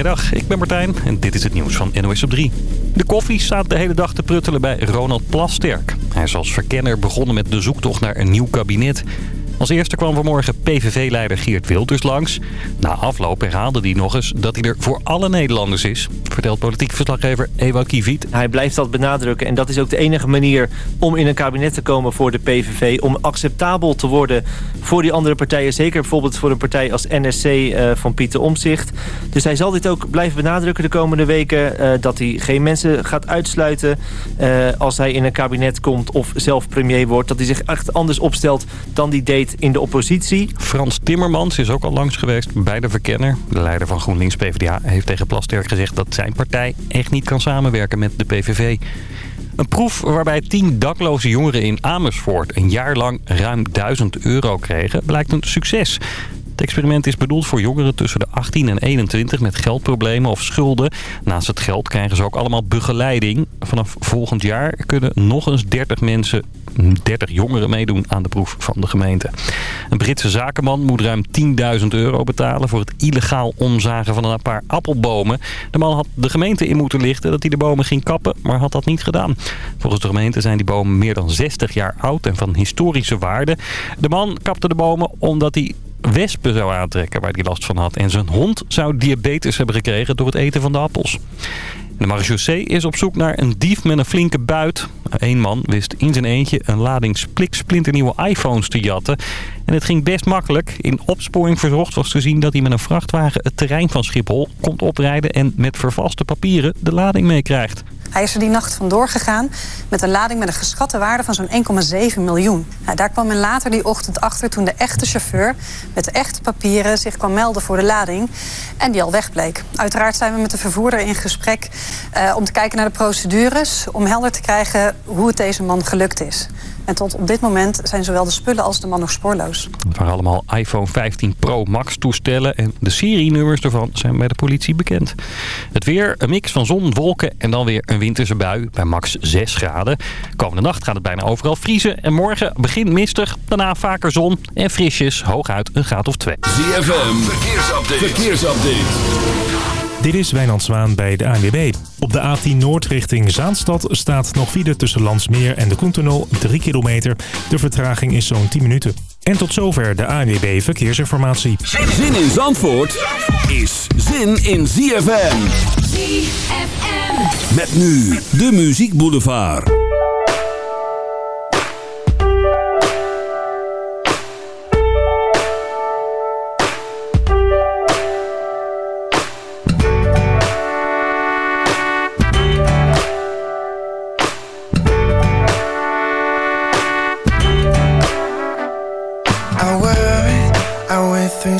Goedemiddag, ik ben Martijn en dit is het nieuws van NOS op 3. De koffie staat de hele dag te pruttelen bij Ronald Plasterk. Hij is als verkenner begonnen met de zoektocht naar een nieuw kabinet. Als eerste kwam vanmorgen PVV-leider Geert Wilders langs. Na afloop herhaalde hij nog eens dat hij er voor alle Nederlanders is. Vertelt politiek verslaggever Ewa Kiviet. Hij blijft dat benadrukken en dat is ook de enige manier om in een kabinet te komen voor de PVV. Om acceptabel te worden voor die andere partijen. Zeker bijvoorbeeld voor een partij als NSC uh, van Pieter Omzicht. Dus hij zal dit ook blijven benadrukken de komende weken. Uh, dat hij geen mensen gaat uitsluiten uh, als hij in een kabinet komt of zelf premier wordt. Dat hij zich echt anders opstelt dan die deed in de oppositie. Frans Timmermans is ook al langs geweest bij de verkenner. De leider van GroenLinks PvdA heeft tegen Plasterk gezegd dat zijn partij echt niet kan samenwerken met de PVV. Een proef waarbij tien dakloze jongeren in Amersfoort een jaar lang ruim 1000 euro kregen, blijkt een succes. Het experiment is bedoeld voor jongeren tussen de 18 en 21 met geldproblemen of schulden. Naast het geld krijgen ze ook allemaal begeleiding. Vanaf volgend jaar kunnen nog eens 30 mensen 30 jongeren meedoen aan de proef van de gemeente. Een Britse zakenman moet ruim 10.000 euro betalen... voor het illegaal omzagen van een paar appelbomen. De man had de gemeente in moeten lichten dat hij de bomen ging kappen... maar had dat niet gedaan. Volgens de gemeente zijn die bomen meer dan 60 jaar oud... en van historische waarde. De man kapte de bomen omdat hij wespen zou aantrekken waar hij last van had. En zijn hond zou diabetes hebben gekregen door het eten van de appels. De marechaussee is op zoek naar een dief met een flinke buit. Een man wist in zijn eentje een lading splinternieuwe iPhones te jatten. En het ging best makkelijk. In opsporing verzocht was te zien dat hij met een vrachtwagen het terrein van Schiphol komt oprijden... en met vervaste papieren de lading meekrijgt. Hij is er die nacht vandoor gegaan met een lading met een geschatte waarde van zo'n 1,7 miljoen. Nou, daar kwam men later die ochtend achter toen de echte chauffeur met de echte papieren zich kwam melden voor de lading en die al wegbleek. Uiteraard zijn we met de vervoerder in gesprek uh, om te kijken naar de procedures, om helder te krijgen hoe het deze man gelukt is. En tot op dit moment zijn zowel de spullen als de man nog spoorloos. Het waren allemaal iPhone 15 Pro Max toestellen en de serienummers ervan zijn bij de politie bekend. Het weer, een mix van zon, wolken en dan weer een winterse bui bij max 6 graden. Komende nacht gaat het bijna overal vriezen en morgen begint mistig, daarna vaker zon en frisjes, hooguit een graad of 2. ZFM, verkeersupdate. verkeersupdate. Dit is Wijnand Zwaan bij de ANWB. Op de A10 Noord richting Zaanstad staat nog file tussen Landsmeer en de Koentunnel 3 kilometer. De vertraging is zo'n 10 minuten. En tot zover de ANWB Verkeersinformatie. Zin in Zandvoort is zin in ZFM. ZFM. Met nu de Muziek Boulevard.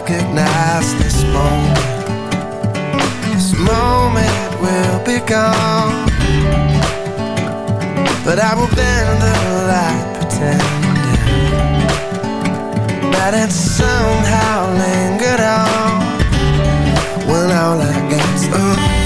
recognize this moment. This moment will be gone. But I will bend the light pretending That it somehow lingered on. When all I got's ooh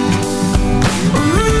So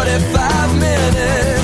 45 minutes.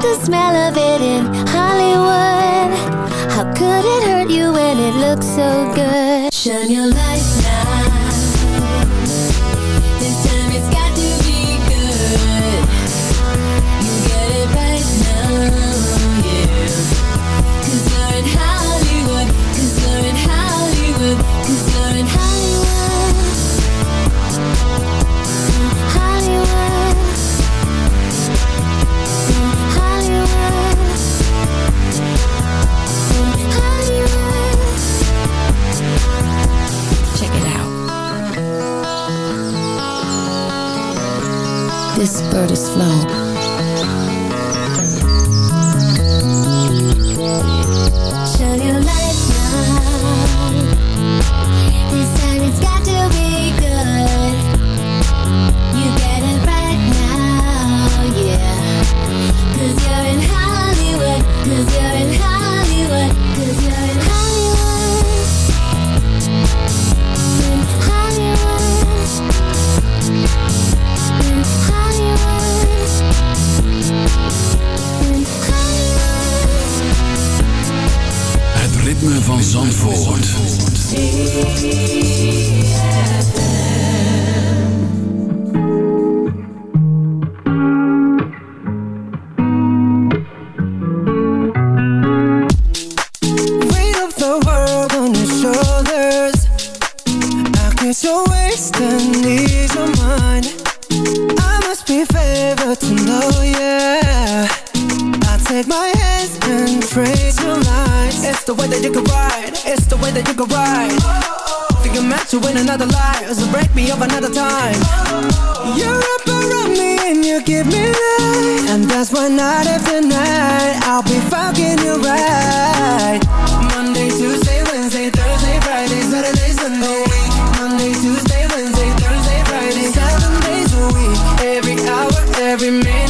The smell of it in Hollywood. How could it hurt you when it looks so good? Shine your light Guess you're wasting ease your mind. I must be favored to know, yeah. I take my hands and trace your lines. It's the way that you can ride. It's the way that you can ride. Oh. Think I'm meant to win another life, so break me up another time. Oh. You're up around me and you give me life, and that's why night after night I'll be fucking you right. Monday, Tuesday, Wednesday, Thursday, Friday, Saturday, Sunday. Minute,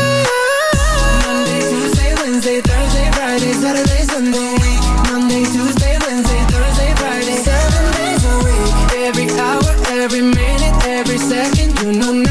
Wednesday, Thursday, Friday, Saturday, Sunday Monday, Tuesday, Wednesday, Thursday, Friday. Seven days a week. Every hour, every minute, every second. You know night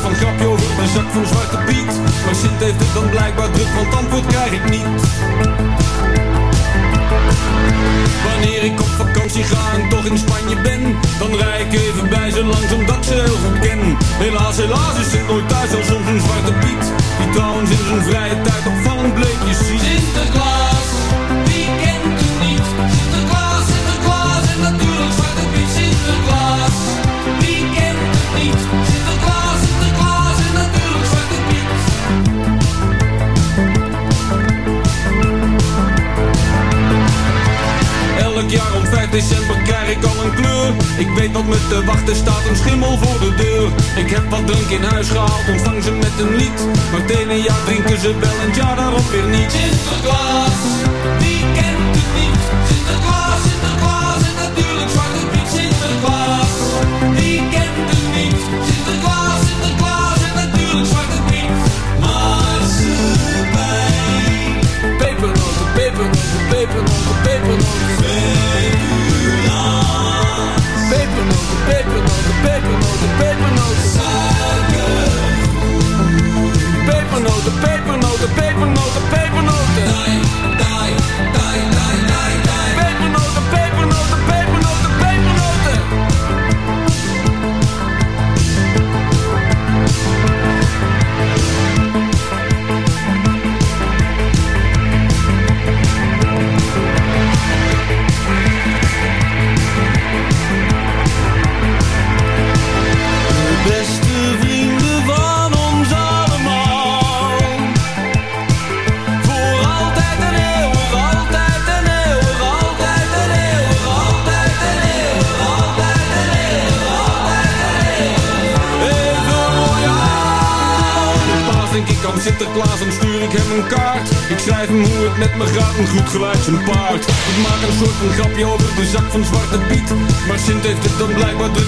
van grapje over mijn zak van Zwarte Piet. Maar Sint heeft het dan wachten staat, een schimmel voor de deur. Ik heb wat drank in huis gehaald, ontvang ze met een lied. Maar het ene jaar drinken ze wel en jaar daarop weer niet. Sinterklaas, wie kent het niet? Sinterklaas, Sinterklaas en natuurlijk Zwarte Piet Sinterklaas, wie kent het niet? Sinterklaas, Sinterklaas en natuurlijk Zwarte Piet. Maar ze bij Pepernoten, pepernoten, pepernoten, pepernoten Pepernoten, pepernoten, pepernoten, pepernoten Suiker. Pepernoten, pepernoten, pepernoten, pepernoten zijn paard. Ik maak een soort van grapje over de zak van Zwarte Piet. Maar Sint heeft het dan blijkbaar druk,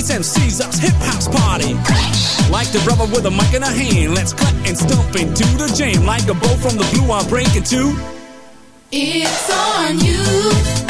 It's MC's us hip house party. Like the brother with a mic in a hand, let's cut and stomp into the jam. Like a bow from the blue, I'm breaking two. It's on you.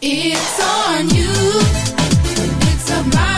It's on you. It's about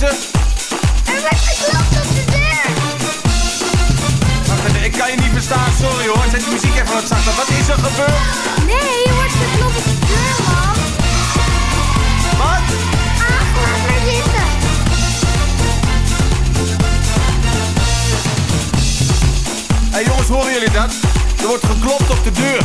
Er wordt geklopt op de deur. Ik kan je niet verstaan. Sorry hoor, zet die muziek even wat zachter. Wat is er gebeurd? Nee, je wordt geklopt op de deur, man. Wat? Ach, laat zitten. Hé hey, jongens, horen jullie dat? Er wordt geklopt op de deur.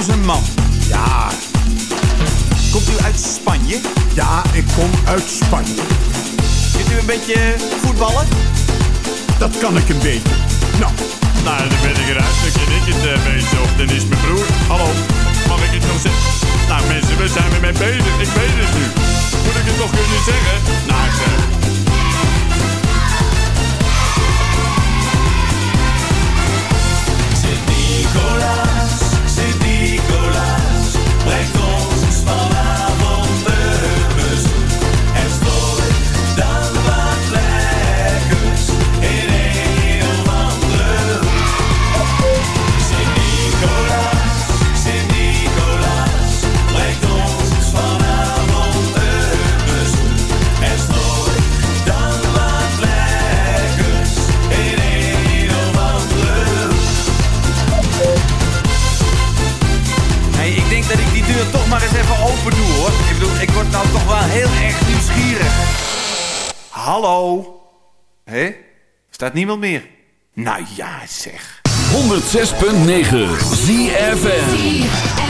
Dus een man. Ja. Komt u uit Spanje? Ja, ik kom uit Spanje. Kunt u een beetje voetballen? Dat kan ik een beetje. Nou, Nou, dan ben ik eruit. Dan ken ik het uh, beetje. Of dan is mijn broer. Hallo, mag ik het nog zeggen? Nou mensen, we zijn er mee bezig. Ik weet het nu. Moet ik het nog kunnen zeggen? Nou, ik zeg. Sint-Nicolaas, maar even open doe hoor. Ik bedoel, ik word nou toch wel heel erg nieuwsgierig. Hallo? Hé? Staat niemand meer? Nou ja, zeg. 106.9 ZFN